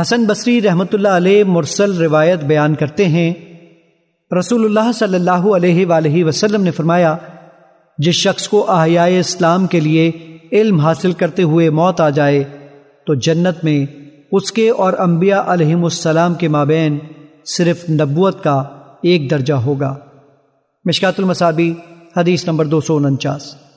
حسن بصری رحمۃ اللہ علیہ مرسل روایت بیان کرتے ہیں۔ رسول اللہ صلی اللہ علیہ وآلہ وسلم نے فرمایا، جس شخص کو احیائے اسلام کے لیے علم حاصل کرتے ہوئے موت آ جائے، تو جنت میں اس کے اور انبیاء علیہم السلام کے مابین صرف نبوت کا ایک درجہ ہوگا۔ مشکات المصابی حدیث نمبر دو سو انچاس۔